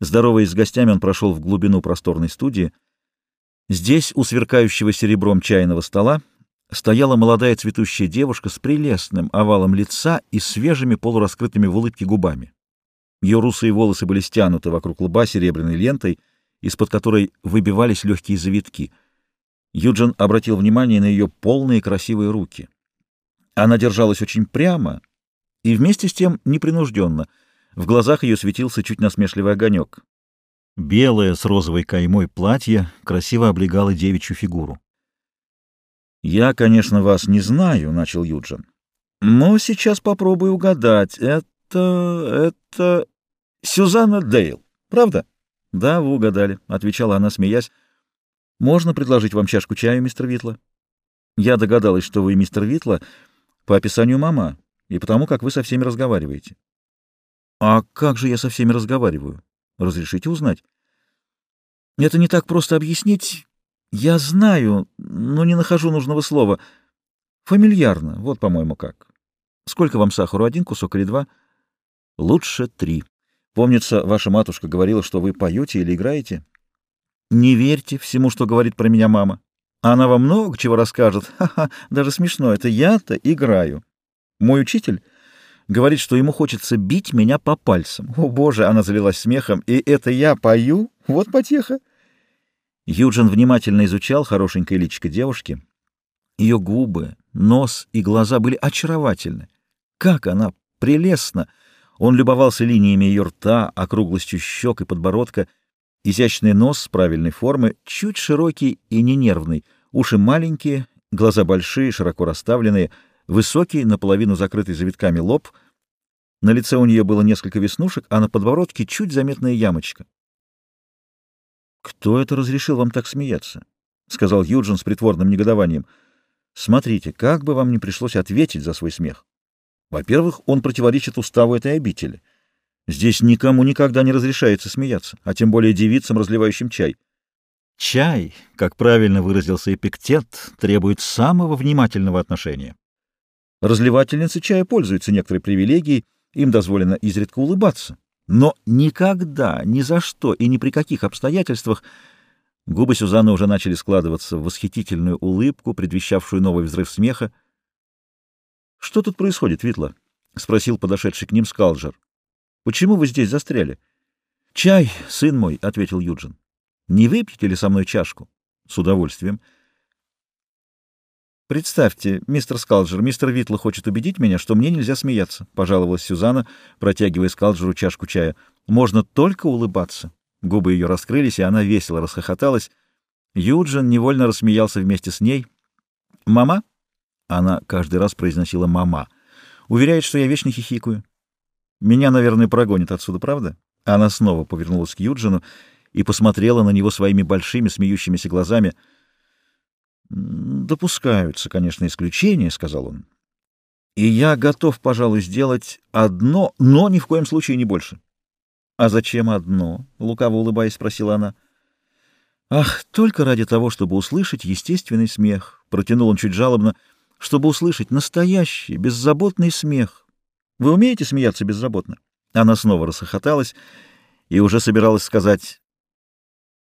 Здороваясь с гостями, он прошел в глубину просторной студии. Здесь, у сверкающего серебром чайного стола, стояла молодая цветущая девушка с прелестным овалом лица и свежими полураскрытыми в улыбке губами. Ее русые волосы были стянуты вокруг лба серебряной лентой, из-под которой выбивались легкие завитки. Юджин обратил внимание на ее полные красивые руки. Она держалась очень прямо и вместе с тем непринужденно. В глазах ее светился чуть насмешливый огонек. Белое с розовой каймой платье красиво облегало девичью фигуру. «Я, конечно, вас не знаю», — начал Юджин. «Но сейчас попробую угадать. Это... это... Сюзанна Дейл, правда?» «Да, вы угадали», — отвечала она, смеясь. «Можно предложить вам чашку чая, мистер Витла?» «Я догадалась, что вы мистер Витла по описанию мама и потому, как вы со всеми разговариваете». «А как же я со всеми разговариваю? Разрешите узнать?» «Это не так просто объяснить. Я знаю, но не нахожу нужного слова. Фамильярно, вот, по-моему, как. Сколько вам сахару, один кусок или два?» «Лучше три». Помнится, ваша матушка говорила, что вы поете или играете. Не верьте всему, что говорит про меня мама. Она вам много чего расскажет. Ха-ха, даже смешно. Это я-то играю. Мой учитель говорит, что ему хочется бить меня по пальцам. О, боже, она залилась смехом. И это я пою? Вот потеха. Юджин внимательно изучал хорошенькое личико девушки. Ее губы, нос и глаза были очаровательны. Как она прелестна! Он любовался линиями ее рта, округлостью щек и подбородка, изящный нос с правильной формы, чуть широкий и ненервный, уши маленькие, глаза большие, широко расставленные, высокий, наполовину закрытый завитками лоб. На лице у нее было несколько веснушек, а на подбородке чуть заметная ямочка. «Кто это разрешил вам так смеяться?» — сказал Юджин с притворным негодованием. «Смотрите, как бы вам не пришлось ответить за свой смех. Во-первых, он противоречит уставу этой обители. Здесь никому никогда не разрешается смеяться, а тем более девицам, разливающим чай. Чай, как правильно выразился Эпиктет, требует самого внимательного отношения. Разливательницы чая пользуются некоторой привилегией, им дозволено изредка улыбаться. Но никогда, ни за что и ни при каких обстоятельствах губы Сюзанны уже начали складываться в восхитительную улыбку, предвещавшую новый взрыв смеха. Что тут происходит, Витла? — спросил подошедший к ним Скалджер. — Почему вы здесь застряли? — Чай, сын мой, — ответил Юджин. — Не выпьете ли со мной чашку? — С удовольствием. — Представьте, мистер Скалджер, мистер Витла хочет убедить меня, что мне нельзя смеяться, — пожаловалась Сюзанна, протягивая Скалджеру чашку чая. — Можно только улыбаться. Губы ее раскрылись, и она весело расхохоталась. Юджин невольно рассмеялся вместе с ней. — Мама? — она каждый раз произносила «мама». Уверяет, что я вечно хихикаю. Меня, наверное, прогонят отсюда, правда? Она снова повернулась к Юджину и посмотрела на него своими большими смеющимися глазами. «Допускаются, конечно, исключения», — сказал он. «И я готов, пожалуй, сделать одно, но ни в коем случае не больше». «А зачем одно?» — лукаво улыбаясь, спросила она. «Ах, только ради того, чтобы услышать естественный смех», — протянул он чуть жалобно, — чтобы услышать настоящий, беззаботный смех. Вы умеете смеяться беззаботно? Она снова расхохоталась и уже собиралась сказать,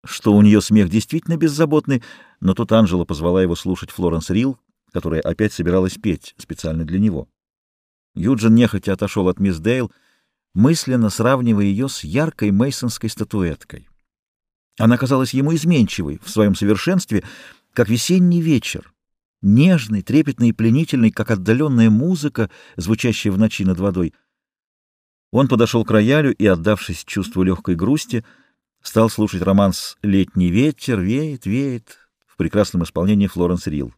что у нее смех действительно беззаботный, но тут Анжела позвала его слушать Флоренс Рилл, которая опять собиралась петь специально для него. Юджин нехотя отошел от мисс Дейл, мысленно сравнивая ее с яркой мейсонской статуэткой. Она казалась ему изменчивой в своем совершенстве, как весенний вечер, нежный, трепетный и пленительный, как отдаленная музыка, звучащая в ночи над водой. Он подошел к роялю и, отдавшись чувству легкой грусти, стал слушать романс «Летний ветер веет, веет» в прекрасном исполнении Флоренс Рилл.